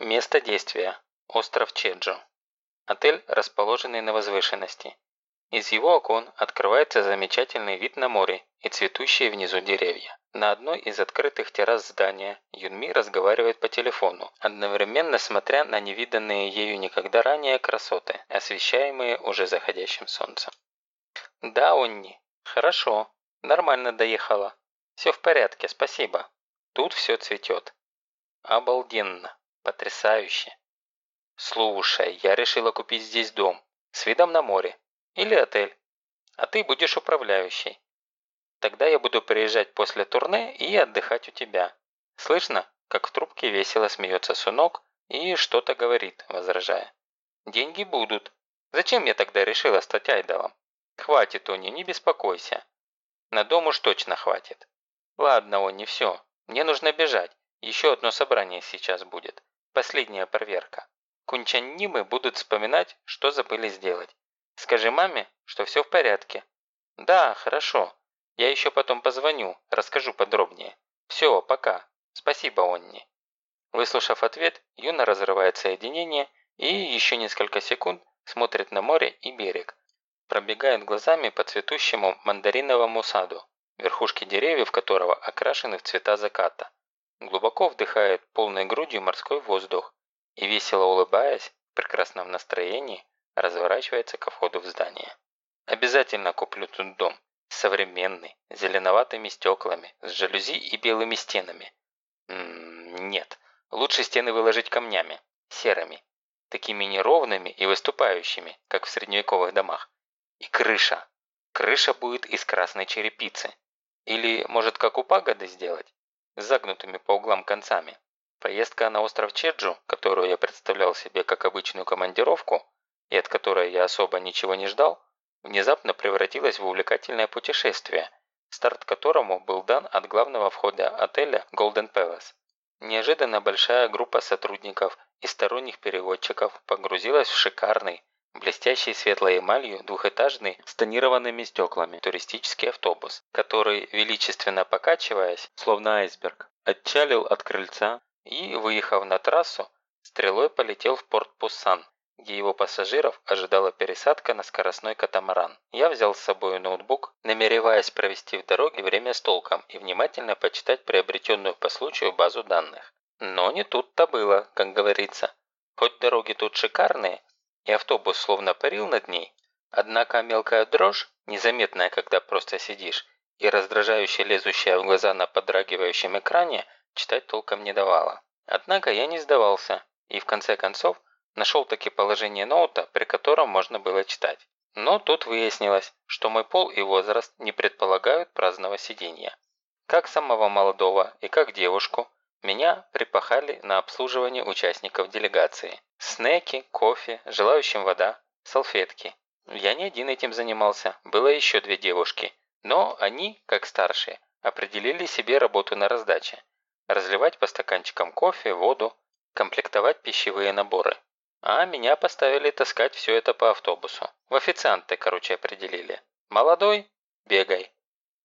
Место действия. Остров Чеджо. Отель, расположенный на возвышенности. Из его окон открывается замечательный вид на море и цветущие внизу деревья. На одной из открытых террас здания Юнми разговаривает по телефону, одновременно смотря на невиданные ею никогда ранее красоты, освещаемые уже заходящим солнцем. «Да, Онни, хорошо, нормально доехала. Все в порядке, спасибо. Тут все цветет. Обалденно, потрясающе. Слушай, я решила купить здесь дом, с видом на море, или отель, а ты будешь управляющей. Тогда я буду приезжать после турне и отдыхать у тебя. Слышно, как в трубке весело смеется Сунок и что-то говорит, возражая. Деньги будут. Зачем я тогда решила стать айдолом? Хватит, Они, не беспокойся. На дом уж точно хватит. Ладно, Они, все. Мне нужно бежать. Еще одно собрание сейчас будет. Последняя проверка. Кунчаннимы будут вспоминать, что забыли сделать. Скажи маме, что все в порядке. Да, хорошо. Я еще потом позвоню, расскажу подробнее. Все, пока. Спасибо, Онни. Выслушав ответ, Юна разрывает соединение и еще несколько секунд смотрит на море и берег, пробегает глазами по цветущему мандариновому саду, верхушки деревьев которого окрашены в цвета заката. Глубоко вдыхает полной грудью морской воздух и, весело улыбаясь, в прекрасном настроении, разворачивается ко входу в здание. Обязательно куплю тут дом. Современный, с зеленоватыми стеклами, с жалюзи и белыми стенами. М -м нет, лучше стены выложить камнями, серыми, такими неровными и выступающими, как в средневековых домах. И крыша. Крыша будет из красной черепицы. Или, может, как у пагоды сделать? Загнутыми по углам концами. Поездка на остров Чеджу, которую я представлял себе как обычную командировку, и от которой я особо ничего не ждал, внезапно превратилась в увлекательное путешествие, старт которому был дан от главного входа отеля Golden Palace. Неожиданно большая группа сотрудников и сторонних переводчиков погрузилась в шикарный, блестящий светлой эмалью двухэтажный с тонированными стеклами туристический автобус, который, величественно покачиваясь, словно айсберг, отчалил от крыльца и, выехав на трассу, стрелой полетел в порт Пуссан, где его пассажиров ожидала пересадка на скоростной катамаран. Я взял с собой ноутбук, намереваясь провести в дороге время с толком и внимательно почитать приобретенную по случаю базу данных. Но не тут-то было, как говорится. Хоть дороги тут шикарные, и автобус словно парил над ней, однако мелкая дрожь, незаметная, когда просто сидишь, и раздражающая лезущая в глаза на подрагивающем экране, читать толком не давала. Однако я не сдавался, и в конце концов нашел таки положение ноута, при котором можно было читать. Но тут выяснилось, что мой пол и возраст не предполагают праздного сидения. Как самого молодого и как девушку, меня припахали на обслуживание участников делегации. Снеки, кофе, желающим вода, салфетки. Я не один этим занимался, было еще две девушки. Но они, как старшие, определили себе работу на раздаче. Разливать по стаканчикам кофе, воду, комплектовать пищевые наборы. А меня поставили таскать все это по автобусу. В официанты, короче, определили. Молодой – бегай.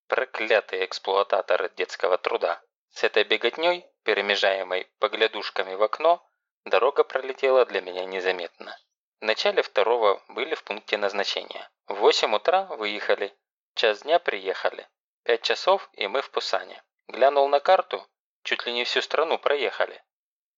Проклятые эксплуататоры детского труда. С этой беготней, перемежаемой поглядушками в окно, дорога пролетела для меня незаметно. В начале второго были в пункте назначения. В 8 утра выехали, час дня приехали. Пять часов и мы в Пусане. Глянул на карту, чуть ли не всю страну проехали.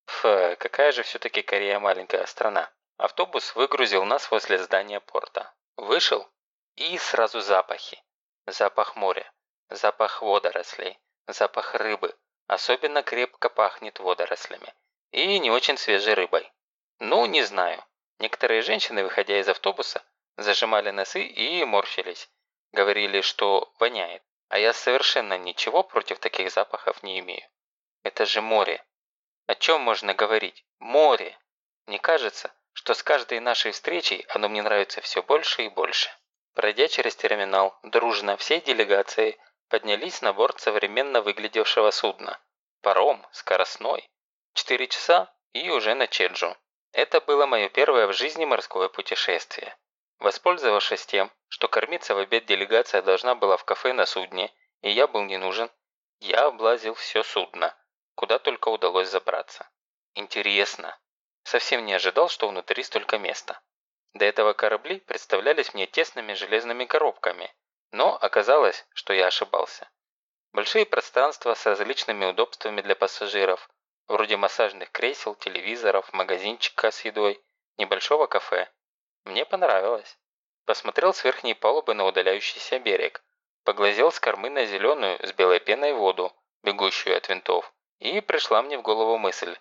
Ф, какая же все-таки Корея маленькая страна. Автобус выгрузил нас возле здания порта. Вышел и сразу запахи. Запах моря, запах водорослей, запах рыбы, Особенно крепко пахнет водорослями. И не очень свежей рыбой. Ну, не знаю. Некоторые женщины, выходя из автобуса, зажимали носы и морщились. Говорили, что воняет. А я совершенно ничего против таких запахов не имею. Это же море. О чем можно говорить? Море. Мне кажется, что с каждой нашей встречей оно мне нравится все больше и больше. Пройдя через терминал, дружно всей делегацией поднялись на борт современно выглядевшего судна. Паром, скоростной. Четыре часа и уже на Чеджу. Это было мое первое в жизни морское путешествие. Воспользовавшись тем, что кормиться в обед делегация должна была в кафе на судне, и я был не нужен, я облазил все судно, куда только удалось забраться. Интересно, Совсем не ожидал, что внутри столько места. До этого корабли представлялись мне тесными железными коробками, но оказалось, что я ошибался. Большие пространства с различными удобствами для пассажиров, вроде массажных кресел, телевизоров, магазинчика с едой, небольшого кафе. Мне понравилось. Посмотрел с верхней палубы на удаляющийся берег, поглазел с кормы на зеленую с белой пеной воду, бегущую от винтов, и пришла мне в голову мысль.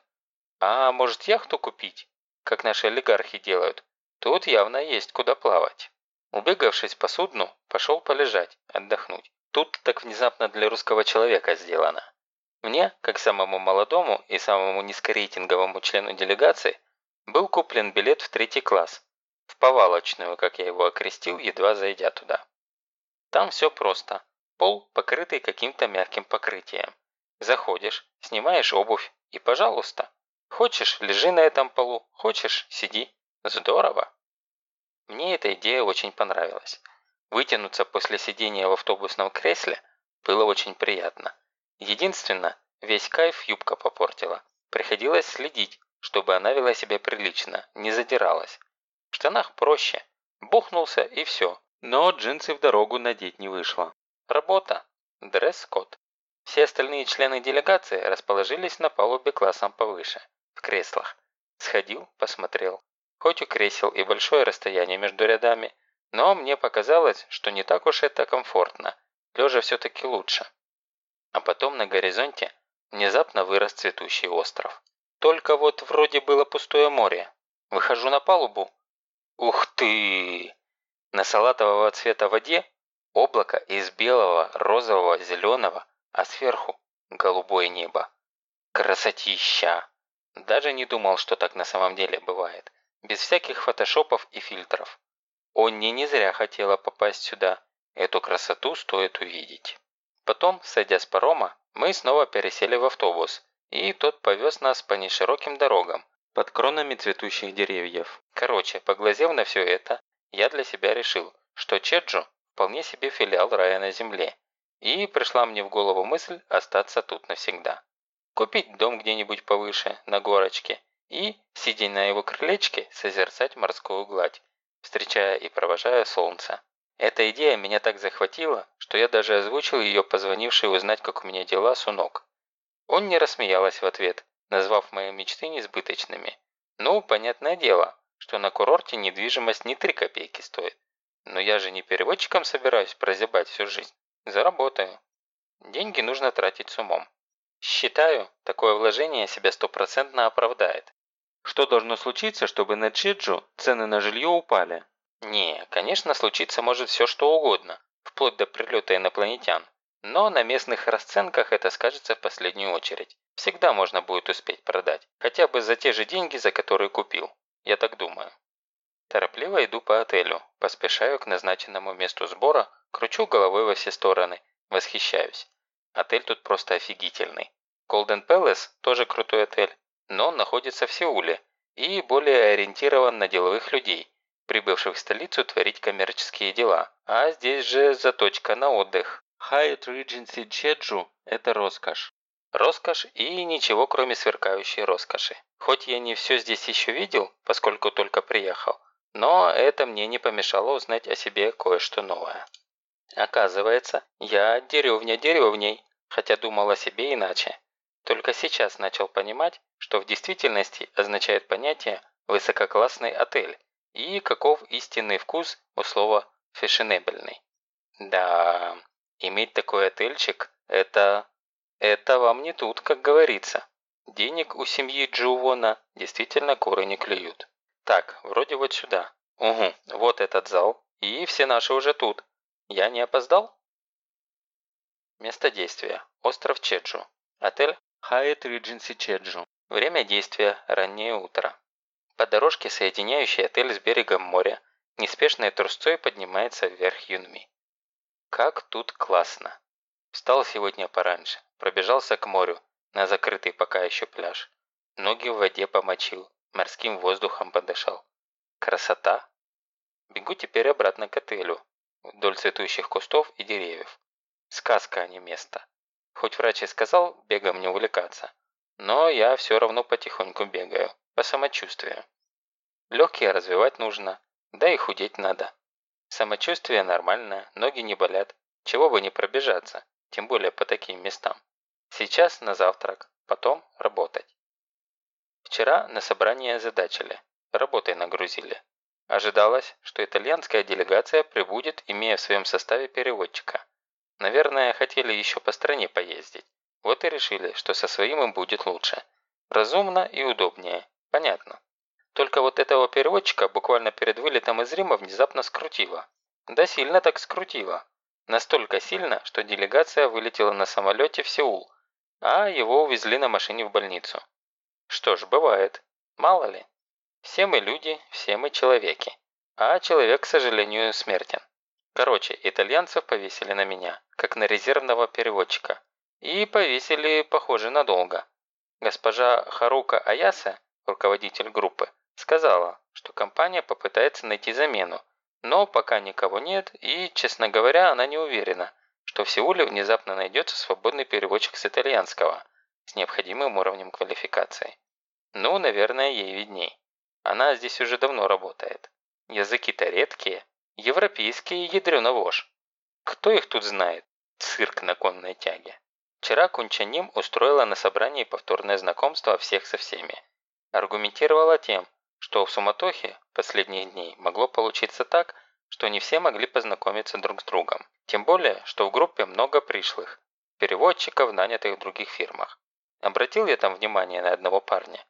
А может яхту купить, как наши олигархи делают? Тут явно есть куда плавать. Убегавшись по судну, пошел полежать, отдохнуть. Тут так внезапно для русского человека сделано. Мне, как самому молодому и самому низкорейтинговому члену делегации, был куплен билет в третий класс, в повалочную, как я его окрестил, едва зайдя туда. Там все просто. Пол, покрытый каким-то мягким покрытием. Заходишь, снимаешь обувь и, пожалуйста, Хочешь, лежи на этом полу, хочешь, сиди. Здорово. Мне эта идея очень понравилась. Вытянуться после сидения в автобусном кресле было очень приятно. Единственно, весь кайф юбка попортила. Приходилось следить, чтобы она вела себя прилично, не задиралась. В штанах проще. Бухнулся и все. Но джинсы в дорогу надеть не вышло. Работа. Дресс-код. Все остальные члены делегации расположились на палубе классом повыше в креслах. Сходил, посмотрел. Хоть у кресел и большое расстояние между рядами, но мне показалось, что не так уж это комфортно. Лежа все-таки лучше. А потом на горизонте внезапно вырос цветущий остров. Только вот вроде было пустое море. Выхожу на палубу. Ух ты! На салатового цвета воде облако из белого, розового, зеленого, а сверху голубое небо. Красотища! Даже не думал, что так на самом деле бывает. Без всяких фотошопов и фильтров. Онни не зря хотела попасть сюда. Эту красоту стоит увидеть. Потом, сойдя с парома, мы снова пересели в автобус, и тот повез нас по нешироким дорогам, под кронами цветущих деревьев. Короче, поглазев на все это, я для себя решил, что Чеджу вполне себе филиал рая на земле. И пришла мне в голову мысль остаться тут навсегда купить дом где-нибудь повыше, на горочке, и, сидя на его крылечке, созерцать морскую гладь, встречая и провожая солнце. Эта идея меня так захватила, что я даже озвучил ее позвонивший узнать, как у меня дела, Сунок. Он не рассмеялась в ответ, назвав мои мечты несбыточными. Ну, понятное дело, что на курорте недвижимость не три копейки стоит. Но я же не переводчиком собираюсь прозябать всю жизнь. Заработаю. Деньги нужно тратить с умом. Считаю, такое вложение себя стопроцентно оправдает. Что должно случиться, чтобы на Чеджу цены на жилье упали? Не, конечно, случиться может все что угодно, вплоть до прилета инопланетян. Но на местных расценках это скажется в последнюю очередь. Всегда можно будет успеть продать, хотя бы за те же деньги, за которые купил. Я так думаю. Торопливо иду по отелю, поспешаю к назначенному месту сбора, кручу головой во все стороны, восхищаюсь. Отель тут просто офигительный. Golden Palace тоже крутой отель, но он находится в Сеуле и более ориентирован на деловых людей, прибывших в столицу творить коммерческие дела. А здесь же заточка на отдых. Hyatt Regency Jeju – это роскошь. Роскошь и ничего кроме сверкающей роскоши. Хоть я не все здесь еще видел, поскольку только приехал, но это мне не помешало узнать о себе кое-что новое. Оказывается, я деревня деревней, хотя думал о себе иначе. Только сейчас начал понимать, что в действительности означает понятие «высококлассный отель» и каков истинный вкус у слова «фешенебельный». Да, иметь такой отельчик – это... это вам не тут, как говорится. Денег у семьи Джувона действительно куры не клюют. Так, вроде вот сюда. Угу, вот этот зал. И все наши уже тут. Я не опоздал? Место действия. Остров Чеджу. Отель Hyatt Regency Чеджу. Время действия – раннее утро. По дорожке, соединяющей отель с берегом моря, неспешной трусцой поднимается вверх Юнми. Как тут классно. Встал сегодня пораньше, пробежался к морю, на закрытый пока еще пляж. Ноги в воде помочил, морским воздухом подышал. Красота. Бегу теперь обратно к отелю, вдоль цветущих кустов и деревьев. Сказка, а не место. Хоть врач и сказал бегом не увлекаться, но я все равно потихоньку бегаю. по самочувствию. Легкие развивать нужно, да и худеть надо. Самочувствие нормальное, ноги не болят, чего бы не пробежаться, тем более по таким местам. Сейчас на завтрак, потом работать. Вчера на собрание задачили, работой нагрузили. Ожидалось, что итальянская делегация прибудет, имея в своем составе переводчика. Наверное, хотели еще по стране поездить. Вот и решили, что со своим им будет лучше. Разумно и удобнее. Понятно. Только вот этого переводчика буквально перед вылетом из Рима внезапно скрутило. Да сильно так скрутило. Настолько сильно, что делегация вылетела на самолете в Сеул, а его увезли на машине в больницу. Что ж, бывает. Мало ли. Все мы люди, все мы человеки. А человек, к сожалению, смертен. Короче, итальянцев повесили на меня, как на резервного переводчика. И повесили, похоже, надолго. Госпожа Харука Аяса, руководитель группы, сказала, что компания попытается найти замену, но пока никого нет и, честно говоря, она не уверена, что в Сеуле внезапно найдется свободный переводчик с итальянского с необходимым уровнем квалификации. Ну, наверное, ей видней. Она здесь уже давно работает. Языки-то редкие, европейские ядрёна вошь. Кто их тут знает? Цирк на конной тяге. Вчера Кунчаним устроила на собрании повторное знакомство всех со всеми. Аргументировала тем, что в суматохе последних дней могло получиться так, что не все могли познакомиться друг с другом. Тем более, что в группе много пришлых, переводчиков, нанятых в других фирмах. Обратил я там внимание на одного парня.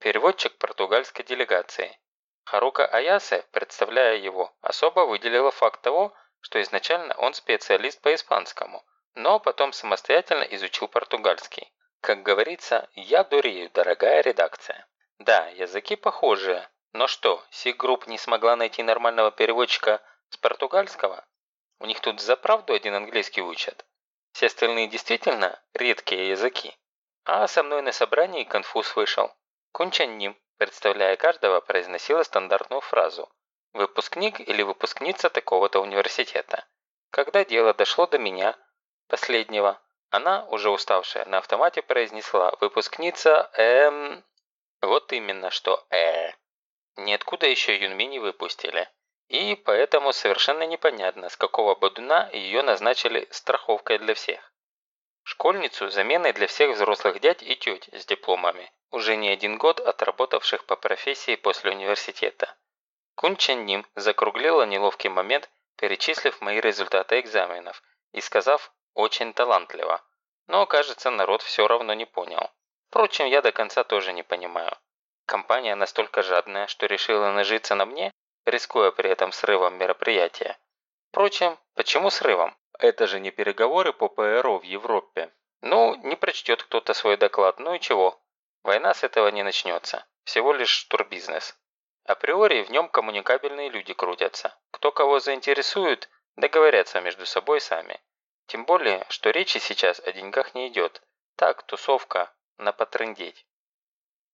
Переводчик португальской делегации. Харука Аясе, представляя его, особо выделила факт того, что изначально он специалист по испанскому, но потом самостоятельно изучил португальский. Как говорится, я дурею, дорогая редакция. Да, языки похожие, но что, Сигрупп не смогла найти нормального переводчика с португальского? У них тут за правду один английский учат. Все остальные действительно редкие языки. А со мной на собрании конфуз вышел. Кунчанним, представляя каждого, произносила стандартную фразу «выпускник или выпускница такого-то университета». Когда дело дошло до меня, последнего, она, уже уставшая, на автомате произнесла «выпускница, эм...» Вот именно, что э. Ниоткуда еще Юнми не выпустили. И поэтому совершенно непонятно, с какого бодуна ее назначили страховкой для всех. Школьницу заменой для всех взрослых дядь и теть с дипломами, уже не один год отработавших по профессии после университета. Кун Чен Ним закруглила неловкий момент, перечислив мои результаты экзаменов и сказав «очень талантливо». Но, кажется, народ все равно не понял. Впрочем, я до конца тоже не понимаю. Компания настолько жадная, что решила нажиться на мне, рискуя при этом срывом мероприятия. Впрочем, почему срывом? Это же не переговоры по ПРО в Европе. Ну, не прочтет кто-то свой доклад, ну и чего. Война с этого не начнется. Всего лишь турбизнес. Априори в нем коммуникабельные люди крутятся. Кто кого заинтересует, договорятся между собой сами. Тем более, что речи сейчас о деньгах не идет. Так, тусовка, на потрындеть.